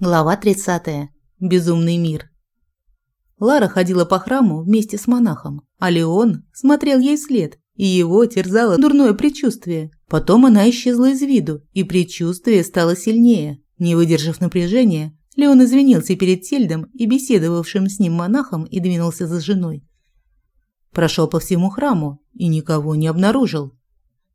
Глава 30. Безумный мир. Лара ходила по храму вместе с монахом, а Леон смотрел ей вслед, и его терзало дурное предчувствие. Потом она исчезла из виду, и предчувствие стало сильнее. Не выдержав напряжения, Леон извинился перед Тельдом и беседовавшим с ним монахом и двинулся за женой. Прошел по всему храму и никого не обнаружил.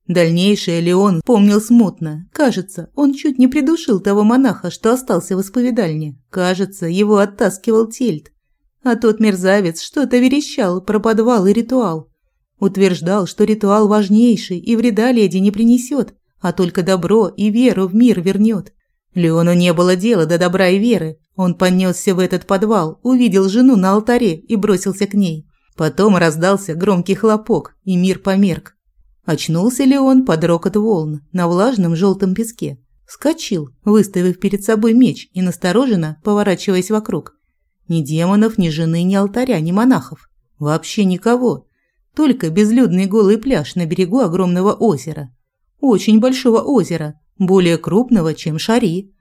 Дальнейшее Леон помнил смутно. Кажется, он чуть не придушил того монаха, что остался в исповедальне. Кажется, его оттаскивал Тельт. А тот мерзавец что-то верещал про подвал и ритуал. Утверждал, что ритуал важнейший и вреда леди не принесет, а только добро и веру в мир вернет. Леону не было дела до добра и веры. Он понесся в этот подвал, увидел жену на алтаре и бросился к ней. Потом раздался громкий хлопок, и мир померк. Очнулся ли он под рокот волн на влажном желтом песке. Скочил, выставив перед собой меч и настороженно поворачиваясь вокруг. Ни демонов, ни жены, ни алтаря, ни монахов. Вообще никого. Только безлюдный голый пляж на берегу огромного озера. Очень большого озера, более крупного, чем Шари.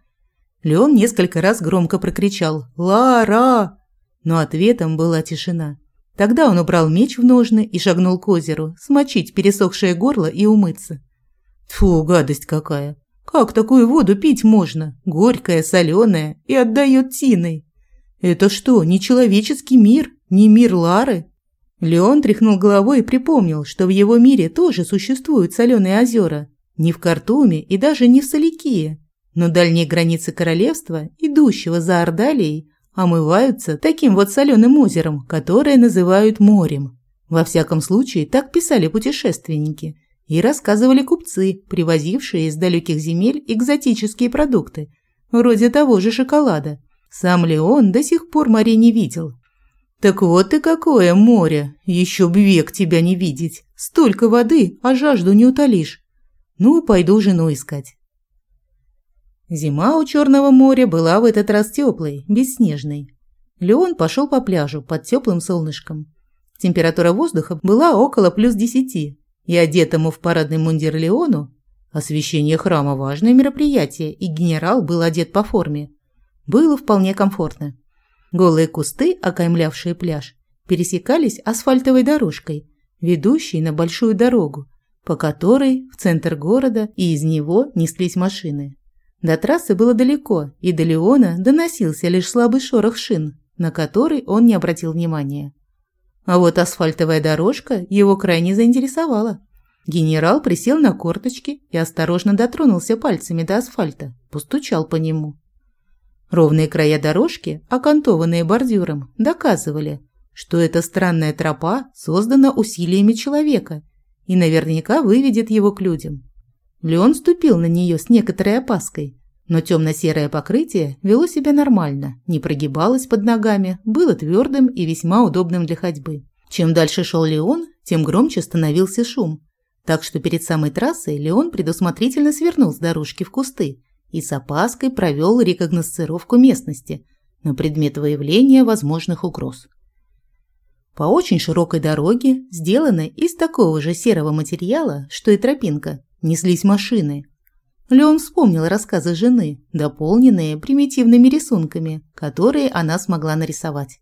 Леон несколько раз громко прокричал «Лара!», но ответом была тишина. Тогда он убрал меч в ножны и шагнул к озеру, смочить пересохшее горло и умыться. Фу, гадость какая! Как такую воду пить можно? Горькая, соленая и отдает тиной. Это что, не человеческий мир, не мир Лары? Леон тряхнул головой и припомнил, что в его мире тоже существуют соленые озера. Не в Картуме и даже не в Соликие. Но дальние границы королевства, идущего за Ордалией, омываются таким вот соленым озером, которое называют морем. Во всяком случае, так писали путешественники и рассказывали купцы, привозившие из далеких земель экзотические продукты, вроде того же шоколада. Сам Леон до сих пор морей не видел. Так вот и какое море, еще б век тебя не видеть. Столько воды, а жажду не утолишь. Ну, пойду жену искать. Зима у Черного моря была в этот раз теплой, бесснежной. Леон пошел по пляжу под теплым солнышком. Температура воздуха была около плюс десяти, и одетому в парадный мундир Леону освещение храма – важное мероприятие, и генерал был одет по форме. Было вполне комфортно. Голые кусты, окаймлявшие пляж, пересекались асфальтовой дорожкой, ведущей на большую дорогу, по которой в центр города и из него неслись машины. До трассы было далеко, и до Леона доносился лишь слабый шорох шин, на который он не обратил внимания. А вот асфальтовая дорожка его крайне заинтересовала. Генерал присел на корточки и осторожно дотронулся пальцами до асфальта, постучал по нему. Ровные края дорожки, окантованные бордюром, доказывали, что эта странная тропа создана усилиями человека и наверняка выведет его к людям. Леон ступил на нее с некоторой опаской, но темно-серое покрытие вело себя нормально, не прогибалось под ногами, было твердым и весьма удобным для ходьбы. Чем дальше шел Леон, тем громче становился шум. Так что перед самой трассой Леон предусмотрительно свернул с дорожки в кусты и с опаской провел рекогносцировку местности на предмет выявления возможных угроз. По очень широкой дороге, сделанной из такого же серого материала, что и тропинка, неслись машины. Леон вспомнил рассказы жены, дополненные примитивными рисунками, которые она смогла нарисовать.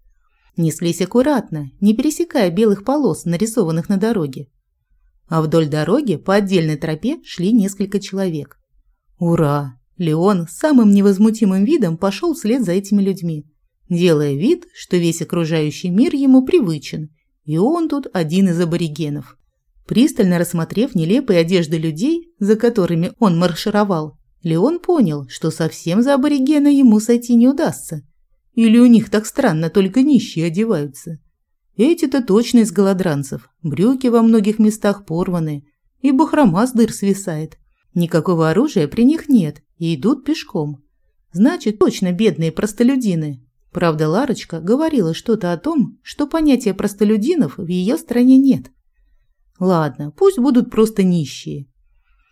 Неслись аккуратно, не пересекая белых полос, нарисованных на дороге. А вдоль дороги по отдельной тропе шли несколько человек. Ура! Леон самым невозмутимым видом пошел вслед за этими людьми, делая вид, что весь окружающий мир ему привычен, и он тут один из аборигенов. Пристально рассмотрев нелепые одежды людей, за которыми он маршировал, Леон понял, что совсем за аборигена ему сойти не удастся. Или у них так странно только нищие одеваются. Эти-то точно из голодранцев, брюки во многих местах порваны, и бахрома с дыр свисает. Никакого оружия при них нет, и идут пешком. Значит, точно бедные простолюдины. Правда, Ларочка говорила что-то о том, что понятия простолюдинов в ее стране нет. Ладно, пусть будут просто нищие.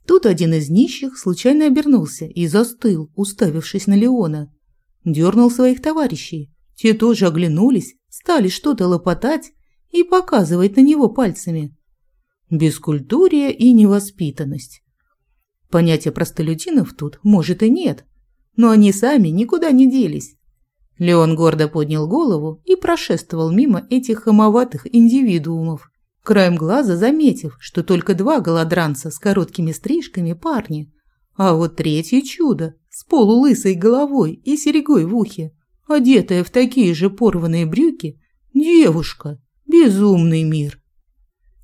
Тут один из нищих случайно обернулся и застыл, уставившись на Леона. Дернул своих товарищей. Те тоже оглянулись, стали что-то лопотать и показывать на него пальцами. Бескультурие и невоспитанность. Понятия простолюдинов тут, может, и нет. но они сами никуда не делись. Леон гордо поднял голову и прошествовал мимо этих хамоватых индивидуумов, краем глаза заметив, что только два голодранца с короткими стрижками парни, а вот третье чудо с полулысой головой и серьгой в ухе, одетая в такие же порванные брюки, девушка, безумный мир.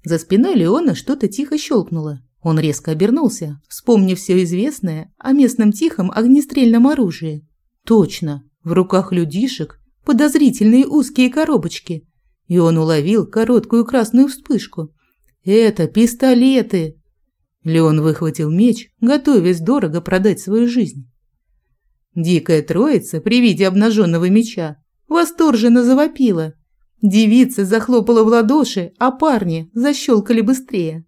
За спиной Леона что-то тихо щелкнуло. Он резко обернулся, вспомнив все известное о местном тихом огнестрельном оружии. Точно, в руках людишек подозрительные узкие коробочки. И он уловил короткую красную вспышку. Это пистолеты. Леон выхватил меч, готовясь дорого продать свою жизнь. Дикая троица при виде обнаженного меча восторженно завопила. Девица захлопала в ладоши, а парни защелкали быстрее.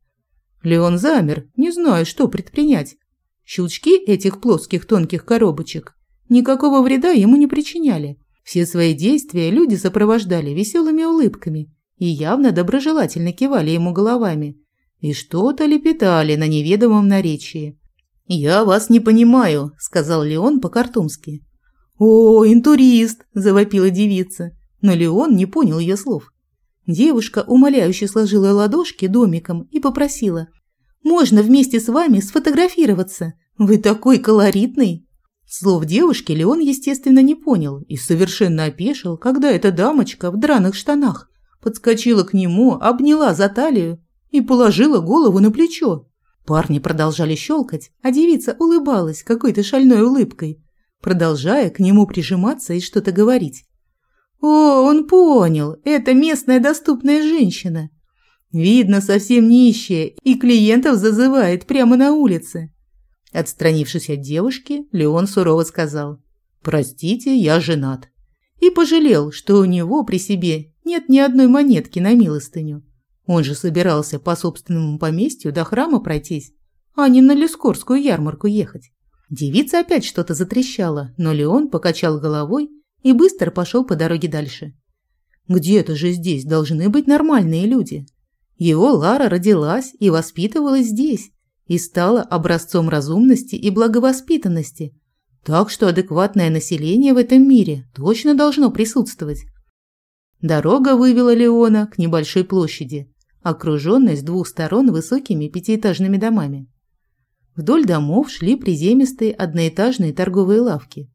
Леон замер, не зная, что предпринять. Щелчки этих плоских тонких коробочек никакого вреда ему не причиняли. Все свои действия люди сопровождали веселыми улыбками и явно доброжелательно кивали ему головами и что-то лепетали на неведомом наречии. «Я вас не понимаю», – сказал Леон по-картумски. «О, интурист!» – завопила девица, но Леон не понял ее слов. Девушка умоляюще сложила ладошки домиком и попросила. «Можно вместе с вами сфотографироваться? Вы такой колоритный!» Слов девушки Леон, естественно, не понял и совершенно опешил, когда эта дамочка в драных штанах подскочила к нему, обняла за талию и положила голову на плечо. Парни продолжали щелкать, а девица улыбалась какой-то шальной улыбкой, продолжая к нему прижиматься и что-то говорить. О, он понял, это местная доступная женщина. Видно, совсем нищая, и клиентов зазывает прямо на улице. Отстранившись от девушки, Леон сурово сказал «Простите, я женат». И пожалел, что у него при себе нет ни одной монетки на милостыню. Он же собирался по собственному поместью до храма пройтись, а не на Лескорскую ярмарку ехать. Девица опять что-то затрещала, но Леон покачал головой и быстро пошел по дороге дальше. Где-то же здесь должны быть нормальные люди. Его Лара родилась и воспитывалась здесь и стала образцом разумности и благовоспитанности. Так что адекватное население в этом мире точно должно присутствовать. Дорога вывела Леона к небольшой площади, окруженной с двух сторон высокими пятиэтажными домами. Вдоль домов шли приземистые одноэтажные торговые лавки.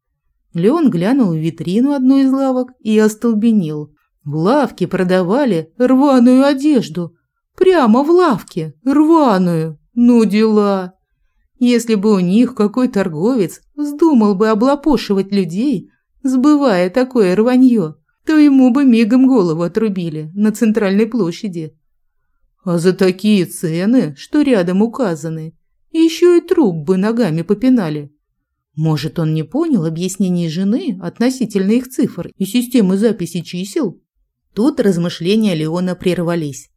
Леон глянул в витрину одной из лавок и остолбенел. В лавке продавали рваную одежду. Прямо в лавке, рваную. Ну дела. Если бы у них какой торговец вздумал бы облапошивать людей, сбывая такое рванье, то ему бы мигом голову отрубили на центральной площади. А за такие цены, что рядом указаны, еще и труп бы ногами попинали. Может, он не понял объяснений жены относительно их цифр и системы записи чисел? Тут размышления Леона прервались.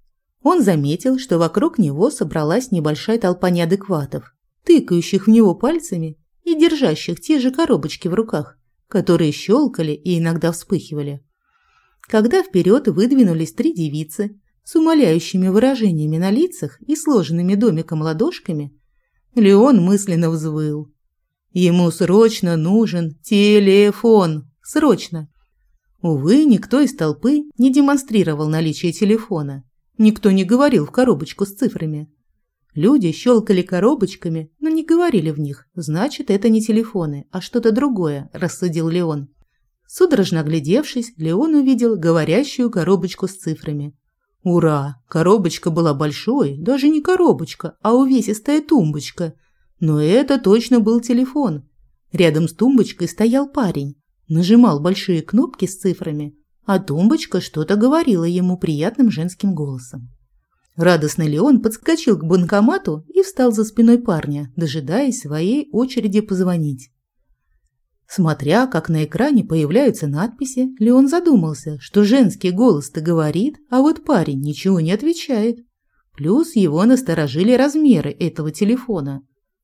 Он заметил, что вокруг него собралась небольшая толпа неадекватов, тыкающих в него пальцами и держащих те же коробочки в руках, которые щелкали и иногда вспыхивали. Когда вперед выдвинулись три девицы, с умоляющими выражениями на лицах и сложенными домиком ладошками, Леон мысленно взвыл. Ему срочно нужен телефон. Срочно. Увы, никто из толпы не демонстрировал наличие телефона. Никто не говорил в коробочку с цифрами. Люди щелкали коробочками, но не говорили в них. Значит, это не телефоны, а что-то другое, рассудил Леон. Судорожно оглядевшись, Леон увидел говорящую коробочку с цифрами. Ура! Коробочка была большой, даже не коробочка, а увесистая тумбочка. Но это точно был телефон. Рядом с тумбочкой стоял парень. Нажимал большие кнопки с цифрами, а тумбочка что-то говорила ему приятным женским голосом. Радостный Леон подскочил к банкомату и встал за спиной парня, дожидаясь своей очереди позвонить. Смотря, как на экране появляются надписи, Леон задумался, что женский голос-то говорит, а вот парень ничего не отвечает. Плюс его насторожили размеры этого телефона.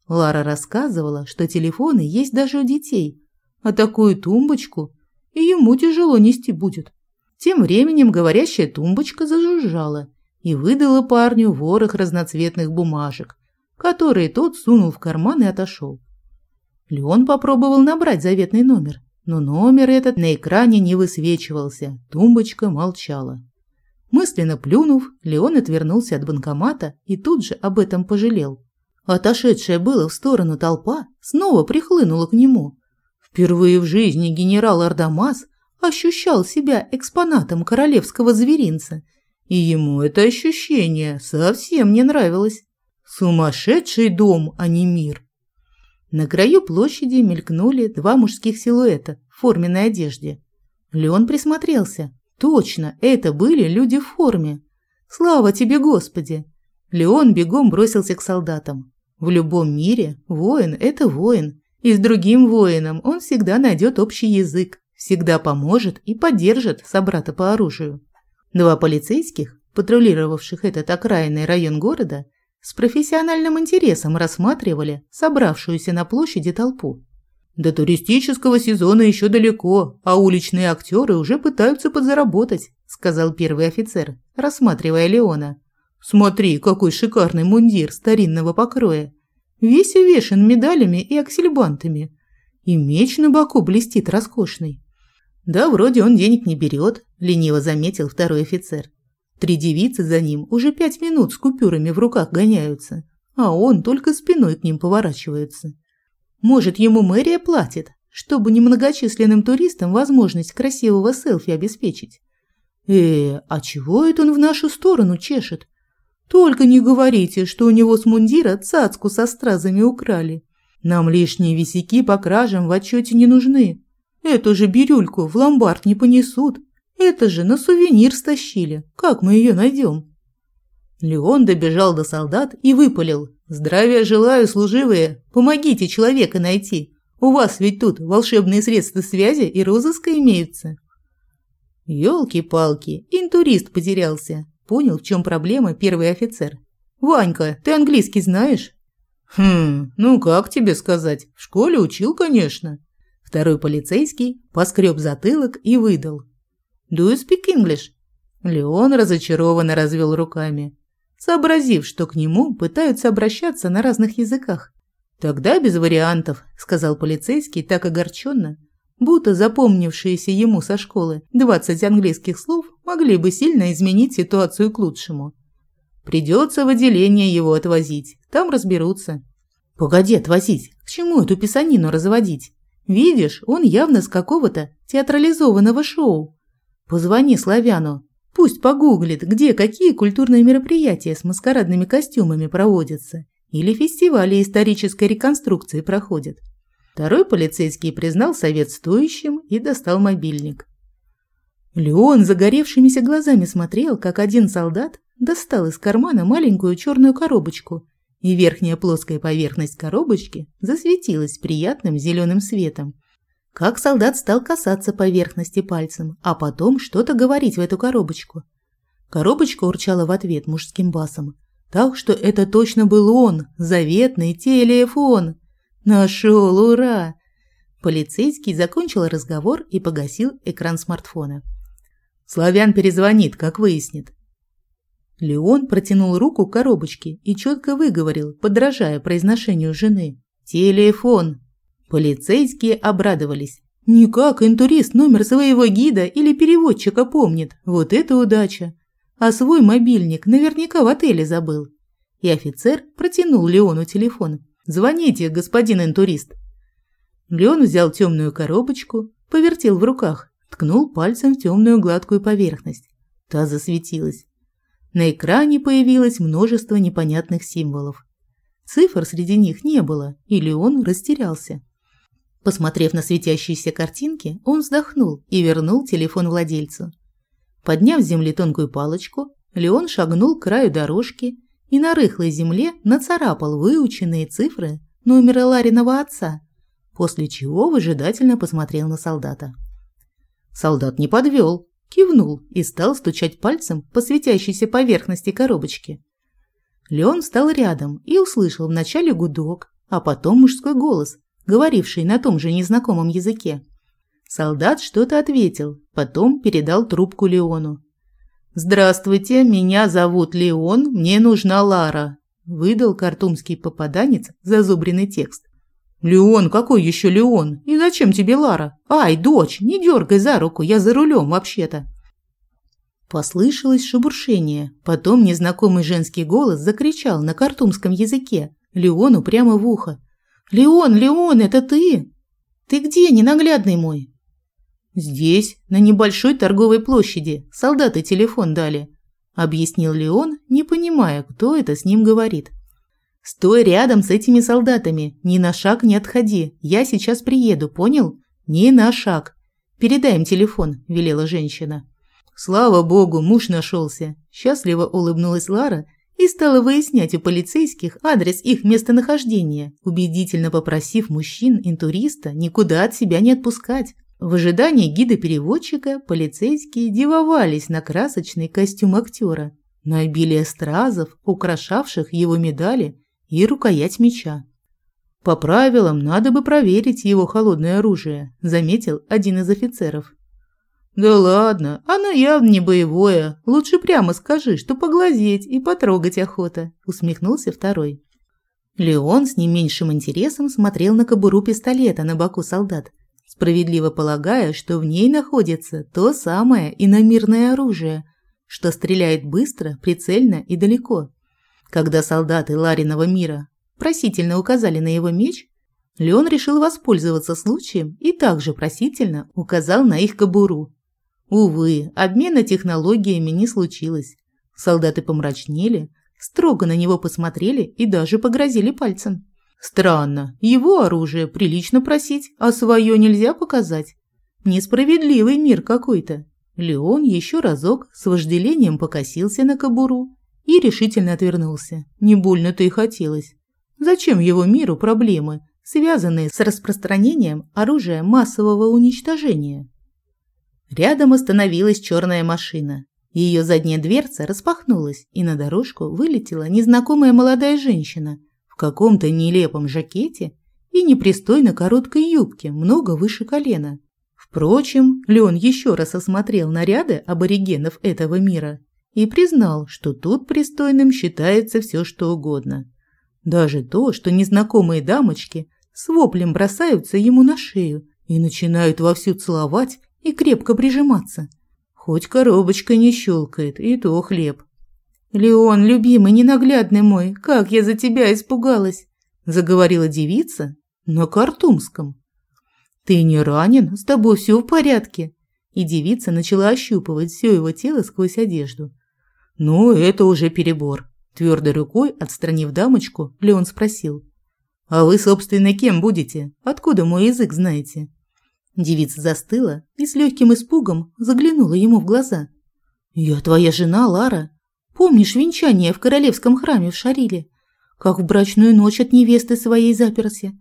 Лара рассказывала, что телефоны есть даже у детей, а такую тумбочку и ему тяжело нести будет. Тем временем говорящая тумбочка зажужжала и выдала парню ворох разноцветных бумажек, которые тот сунул в карман и отошел. Леон попробовал набрать заветный номер, но номер этот на экране не высвечивался, тумбочка молчала. Мысленно плюнув, Леон отвернулся от банкомата и тут же об этом пожалел. Отошедшая было в сторону толпа снова прихлынула к нему. Впервые в жизни генерал Ардамас ощущал себя экспонатом королевского зверинца, и ему это ощущение совсем не нравилось. Сумасшедший дом, а не мир. На краю площади мелькнули два мужских силуэта в форменной одежде. Леон присмотрелся. Точно, это были люди в форме. Слава тебе, Господи! Леон бегом бросился к солдатам. В любом мире воин – это воин, и с другим воином он всегда найдет общий язык, всегда поможет и поддержит собрата по оружию. Два полицейских, патрулировавших этот окраинный район города, с профессиональным интересом рассматривали собравшуюся на площади толпу. До туристического сезона еще далеко, а уличные актеры уже пытаются подзаработать, сказал первый офицер, рассматривая Леона. Смотри, какой шикарный мундир старинного покроя. Весь увешан медалями и аксельбантами. И меч на боку блестит роскошный. Да, вроде он денег не берет, лениво заметил второй офицер. Три девицы за ним уже пять минут с купюрами в руках гоняются, а он только спиной к ним поворачивается. Может, ему мэрия платит, чтобы немногочисленным туристам возможность красивого селфи обеспечить? Э, а чего это он в нашу сторону чешет? Только не говорите, что у него с мундира цацку со стразами украли. Нам лишние висяки по кражам в отчете не нужны. Эту же бирюльку в ломбард не понесут. Это же на сувенир стащили. Как мы ее найдем? Леон добежал до солдат и выпалил. «Здравия желаю, служивые! Помогите человека найти! У вас ведь тут волшебные средства связи и розыска имеются!» «Елки-палки, интурист потерялся!» Понял, в чем проблема первый офицер. «Ванька, ты английский знаешь?» «Хм, ну как тебе сказать? В школе учил, конечно». Второй полицейский поскреб затылок и выдал. «Do you speak English?» Леон разочарованно развел руками сообразив, что к нему пытаются обращаться на разных языках. «Тогда без вариантов», – сказал полицейский так огорченно, будто запомнившиеся ему со школы 20 английских слов могли бы сильно изменить ситуацию к лучшему. «Придется в отделение его отвозить, там разберутся». «Погоди отвозить, к чему эту писанину разводить? Видишь, он явно с какого-то театрализованного шоу. Позвони Славяну, Пусть погуглит, где какие культурные мероприятия с маскарадными костюмами проводятся или фестивали исторической реконструкции проходят. Второй полицейский признал совет стоящим и достал мобильник. Леон загоревшимися глазами смотрел, как один солдат достал из кармана маленькую черную коробочку, и верхняя плоская поверхность коробочки засветилась приятным зеленым светом. Как солдат стал касаться поверхности пальцем, а потом что-то говорить в эту коробочку. Коробочка урчала в ответ мужским басом. Так что это точно был он, заветный телефон. Нашел, ура! Полицейский закончил разговор и погасил экран смартфона. Славян перезвонит, как выяснит. Леон протянул руку к коробочке и четко выговорил, подражая произношению жены. «Телефон!» Полицейские обрадовались. Никак интурист номер своего гида или переводчика помнит. Вот это удача. А свой мобильник наверняка в отеле забыл. И офицер протянул Леону телефон. «Звоните, господин интурист». Леон взял темную коробочку, повертел в руках, ткнул пальцем в темную гладкую поверхность. Та засветилась. На экране появилось множество непонятных символов. Цифр среди них не было, и Леон растерялся. Посмотрев на светящиеся картинки, он вздохнул и вернул телефон владельцу. Подняв с земли тонкую палочку, Леон шагнул к краю дорожки и на рыхлой земле нацарапал выученные цифры номера Лариного отца, после чего выжидательно посмотрел на солдата. Солдат не подвел, кивнул и стал стучать пальцем по светящейся поверхности коробочки. Леон встал рядом и услышал вначале гудок, а потом мужской голос – говоривший на том же незнакомом языке. Солдат что-то ответил, потом передал трубку Леону. «Здравствуйте, меня зовут Леон, мне нужна Лара», – выдал картумский попаданец зазубренный текст. «Леон, какой еще Леон? И зачем тебе Лара? Ай, дочь, не дергай за руку, я за рулем вообще-то». Послышалось шебуршение. Потом незнакомый женский голос закричал на картумском языке Леону прямо в ухо. «Леон, Леон, это ты? Ты где, ненаглядный мой?» «Здесь, на небольшой торговой площади. Солдаты телефон дали», – объяснил Леон, не понимая, кто это с ним говорит. «Стой рядом с этими солдатами, ни на шаг не отходи. Я сейчас приеду, понял? Ни на шаг. Передай им телефон», – велела женщина. «Слава богу, муж нашелся», – счастливо улыбнулась Лара и стала выяснять у полицейских адрес их местонахождения, убедительно попросив мужчин-интуриста никуда от себя не отпускать. В ожидании гида-переводчика полицейские дивовались на красочный костюм актера, на обилие стразов, украшавших его медали и рукоять меча. «По правилам, надо бы проверить его холодное оружие», – заметил один из офицеров. «Да ладно, оно явно не боевое. Лучше прямо скажи, что поглазеть и потрогать охота», – усмехнулся второй. Леон с не меньшим интересом смотрел на кобуру пистолета на боку солдат, справедливо полагая, что в ней находится то самое иномирное оружие, что стреляет быстро, прицельно и далеко. Когда солдаты Лариного мира просительно указали на его меч, Леон решил воспользоваться случаем и также просительно указал на их кобуру. Увы, обмена технологиями не случилось. Солдаты помрачнели, строго на него посмотрели и даже погрозили пальцем. Странно, его оружие прилично просить, а свое нельзя показать. Несправедливый мир какой-то. Леон еще разок с вожделением покосился на кобуру и решительно отвернулся. Не больно-то и хотелось. Зачем его миру проблемы, связанные с распространением оружия массового уничтожения? Рядом остановилась черная машина. Ее задняя дверца распахнулась, и на дорожку вылетела незнакомая молодая женщина – каком-то нелепом жакете и непристойно короткой юбке, много выше колена. Впрочем, Леон еще раз осмотрел наряды аборигенов этого мира и признал, что тут пристойным считается все что угодно. Даже то, что незнакомые дамочки с воплем бросаются ему на шею и начинают вовсю целовать и крепко прижиматься. Хоть коробочка не щелкает, и то хлеб. «Леон, любимый, ненаглядный мой, как я за тебя испугалась!» заговорила девица на картумском. «Ты не ранен? С тобой все в порядке?» И девица начала ощупывать все его тело сквозь одежду. «Ну, это уже перебор». Твердой рукой, отстранив дамочку, Леон спросил. «А вы, собственно, кем будете? Откуда мой язык знаете?» Девица застыла и с легким испугом заглянула ему в глаза. «Я твоя жена, Лара. Помнишь венчание в королевском храме в Шариле? Как в брачную ночь от невесты своей заперся.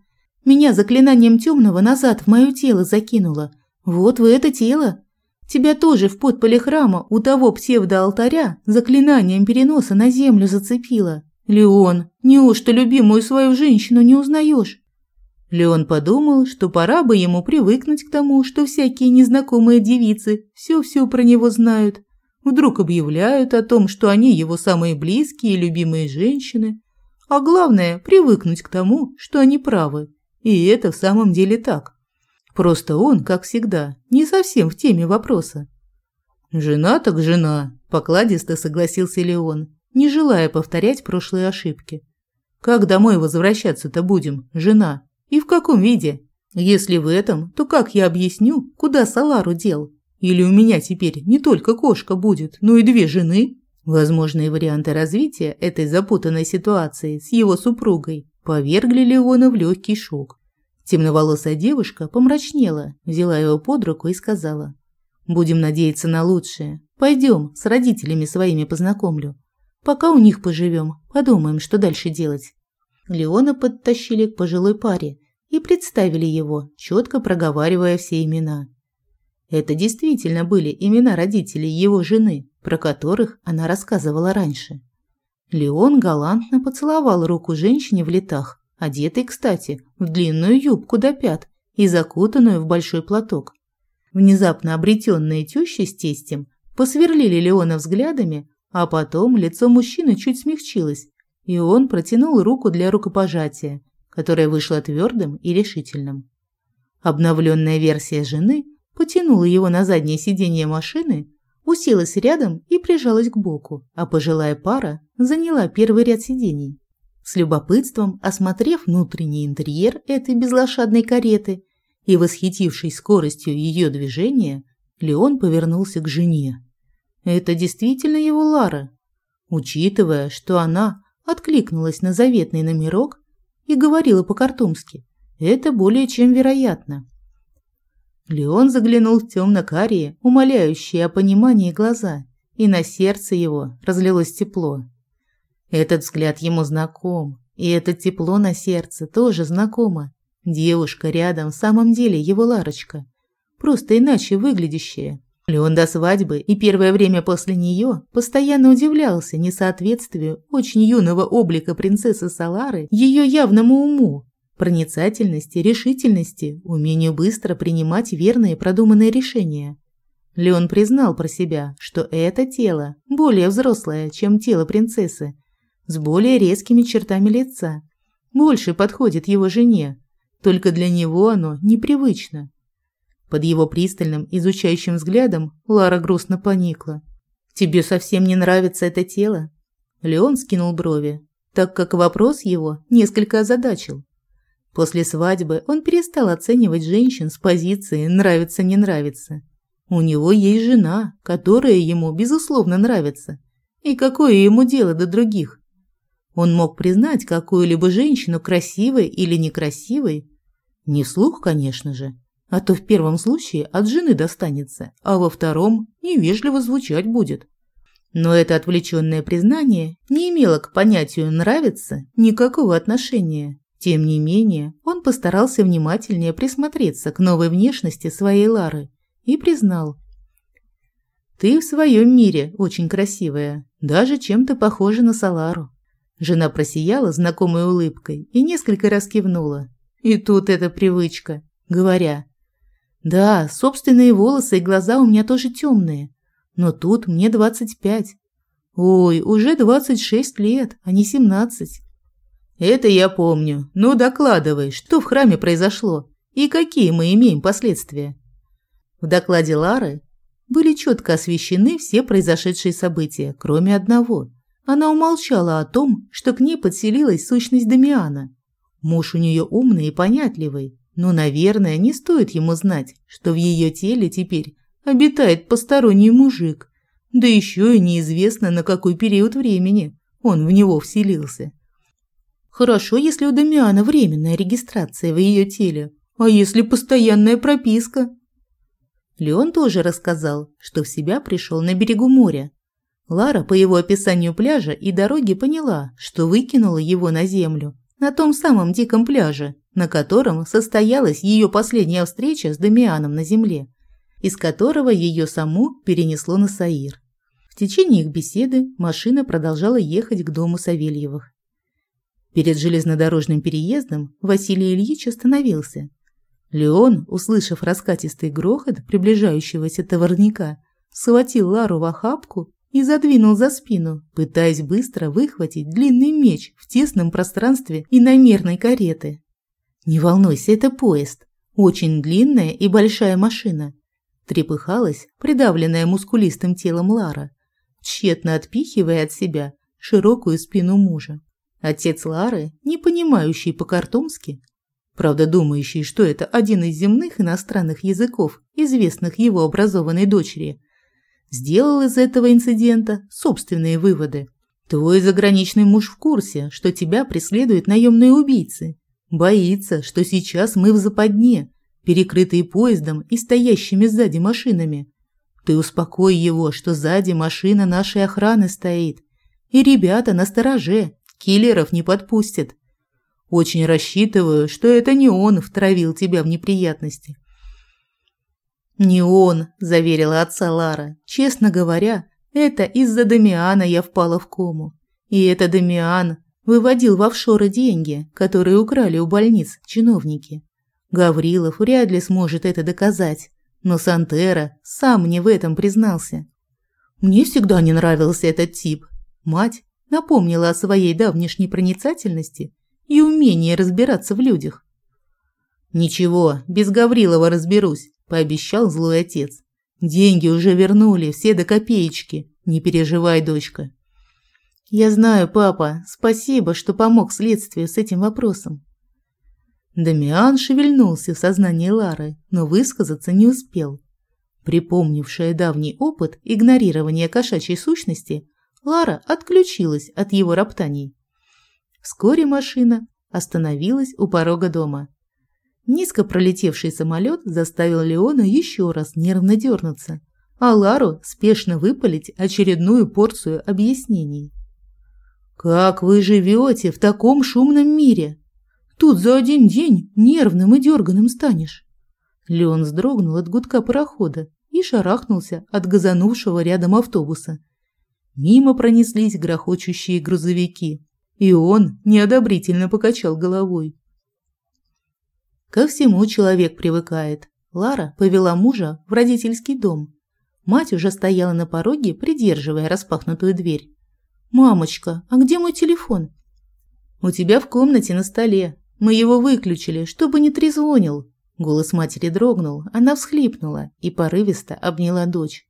Меня заклинанием темного назад в мое тело закинуло. Вот в это тело. Тебя тоже в подполе храма у того псевдоалтаря заклинанием переноса на землю зацепило. Леон, неужто любимую свою женщину не узнаешь? Леон подумал, что пора бы ему привыкнуть к тому, что всякие незнакомые девицы все-все про него знают. Вдруг объявляют о том, что они его самые близкие и любимые женщины. А главное, привыкнуть к тому, что они правы. И это в самом деле так. Просто он, как всегда, не совсем в теме вопроса. «Жена так жена», – покладисто согласился Леон, не желая повторять прошлые ошибки. «Как домой возвращаться-то будем, жена? И в каком виде? Если в этом, то как я объясню, куда Салару дел?» Или у меня теперь не только кошка будет, но и две жены? Возможные варианты развития этой запутанной ситуации с его супругой повергли Леона в легкий шок. Темноволосая девушка помрачнела, взяла его под руку и сказала. «Будем надеяться на лучшее. Пойдем, с родителями своими познакомлю. Пока у них поживем, подумаем, что дальше делать». Леона подтащили к пожилой паре и представили его, четко проговаривая все имена. Это действительно были имена родителей его жены, про которых она рассказывала раньше. Леон галантно поцеловал руку женщине в летах, одетой, кстати, в длинную юбку до пят и закутанную в большой платок. Внезапно обретенные тещи с тестем посверлили Леона взглядами, а потом лицо мужчины чуть смягчилось, и он протянул руку для рукопожатия, которое вышло твердым и решительным. Обновленная версия жены потянула его на заднее сиденье машины, уселась рядом и прижалась к боку, а пожилая пара заняла первый ряд сидений. С любопытством осмотрев внутренний интерьер этой безлошадной кареты и восхитившись скоростью ее движения, Леон повернулся к жене. Это действительно его Лара. Учитывая, что она откликнулась на заветный номерок и говорила по-картумски, это более чем вероятно. Леон заглянул в темно-карие, умоляющие о понимании глаза, и на сердце его разлилось тепло. Этот взгляд ему знаком, и это тепло на сердце тоже знакомо. Девушка рядом в самом деле его Ларочка, просто иначе выглядящая. Леон до свадьбы и первое время после нее постоянно удивлялся несоответствию очень юного облика принцессы Салары ее явному уму, проницательности, решительности, умению быстро принимать верные продуманные решения. Леон признал про себя, что это тело более взрослое, чем тело принцессы, с более резкими чертами лица, больше подходит его жене, только для него оно непривычно. Под его пристальным, изучающим взглядом Лара грустно поникла. «Тебе совсем не нравится это тело?» Леон скинул брови, так как вопрос его несколько озадачил. После свадьбы он перестал оценивать женщин с позиции «нравится-не нравится». У него есть жена, которая ему, безусловно, нравится. И какое ему дело до других? Он мог признать какую-либо женщину красивой или некрасивой, не вслух, конечно же, а то в первом случае от жены достанется, а во втором невежливо звучать будет. Но это отвлеченное признание не имело к понятию «нравится» никакого отношения. Тем не менее, он постарался внимательнее присмотреться к новой внешности своей Лары и признал. «Ты в своем мире очень красивая, даже чем-то похожа на Салару». Жена просияла знакомой улыбкой и несколько раз кивнула. И тут эта привычка, говоря, «Да, собственные волосы и глаза у меня тоже темные, но тут мне 25. Ой, уже 26 лет, а не 17. Это я помню. Ну, докладывай, что в храме произошло и какие мы имеем последствия. В докладе Лары были четко освещены все произошедшие события, кроме одного – она умолчала о том, что к ней подселилась сущность Дамиана. Муж у нее умный и понятливый, но, наверное, не стоит ему знать, что в ее теле теперь обитает посторонний мужик, да еще и неизвестно, на какой период времени он в него вселился. Хорошо, если у Дамиана временная регистрация в ее теле, а если постоянная прописка? Леон тоже рассказал, что в себя пришел на берегу моря, Лара по его описанию пляжа и дороги поняла, что выкинула его на землю, на том самом диком пляже, на котором состоялась ее последняя встреча с Дамианом на земле, из которого ее саму перенесло на Саир. В течение их беседы машина продолжала ехать к дому Савельевых. Перед железнодорожным переездом Василий Ильич остановился. Леон, услышав раскатистый грохот приближающегося товарника, схватил Лару в охапку и задвинул за спину, пытаясь быстро выхватить длинный меч в тесном пространстве иномерной кареты. «Не волнуйся, это поезд. Очень длинная и большая машина». Трепыхалась, придавленная мускулистым телом Лара, тщетно отпихивая от себя широкую спину мужа. Отец Лары, не понимающий по-картомски, правда думающий, что это один из земных иностранных языков, известных его образованной дочери – сделал из этого инцидента собственные выводы. Твой заграничный муж в курсе, что тебя преследуют наемные убийцы. Боится, что сейчас мы в западне, перекрытые поездом и стоящими сзади машинами. Ты успокой его, что сзади машина нашей охраны стоит. И ребята на стороже, киллеров не подпустят. Очень рассчитываю, что это не он втравил тебя в неприятности. «Не он», – заверила отца Лара. «Честно говоря, это из-за Дамиана я впала в кому. И это Дамиан выводил в офшоры деньги, которые украли у больниц чиновники. Гаврилов вряд ли сможет это доказать, но Сантера сам мне в этом признался. Мне всегда не нравился этот тип. Мать напомнила о своей давнешней проницательности и умение разбираться в людях. «Ничего, без Гаврилова разберусь», – пообещал злой отец. «Деньги уже вернули, все до копеечки. Не переживай, дочка». «Я знаю, папа. Спасибо, что помог следствию с этим вопросом». Дамиан шевельнулся в сознании Лары, но высказаться не успел. Припомнившая давний опыт игнорирования кошачьей сущности, Лара отключилась от его роптаний. Вскоре машина остановилась у порога дома. Низко пролетевший самолет заставил Леона еще раз нервно дернуться, а Лару спешно выпалить очередную порцию объяснений. «Как вы живете в таком шумном мире? Тут за один день нервным и дерганым станешь». Леон вздрогнул от гудка парохода и шарахнулся от газанувшего рядом автобуса. Мимо пронеслись грохочущие грузовики, и он неодобрительно покачал головой. Ко всему человек привыкает. Лара повела мужа в родительский дом. Мать уже стояла на пороге, придерживая распахнутую дверь. «Мамочка, а где мой телефон?» «У тебя в комнате на столе. Мы его выключили, чтобы не трезвонил», Голос матери дрогнул, она всхлипнула и порывисто обняла дочь.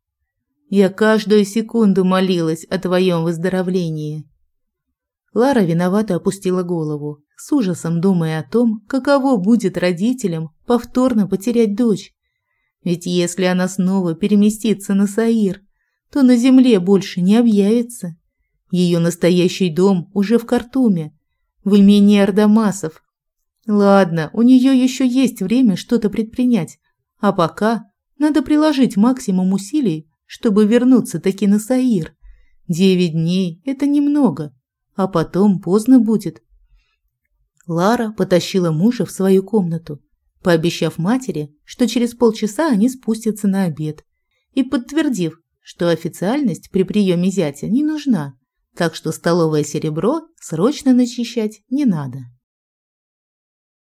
«Я каждую секунду молилась о твоем выздоровлении». Лара виновато опустила голову, с ужасом думая о том, каково будет родителям повторно потерять дочь. Ведь если она снова переместится на Саир, то на земле больше не объявится. Ее настоящий дом уже в Картуме, в имении Ардамасов, Ладно, у нее еще есть время что-то предпринять, а пока надо приложить максимум усилий, чтобы вернуться таки на Саир. Девять дней – это немного, а потом поздно будет. Лара потащила мужа в свою комнату, пообещав матери, что через полчаса они спустятся на обед, и подтвердив, что официальность при приеме зятя не нужна, так что столовое серебро срочно начищать не надо.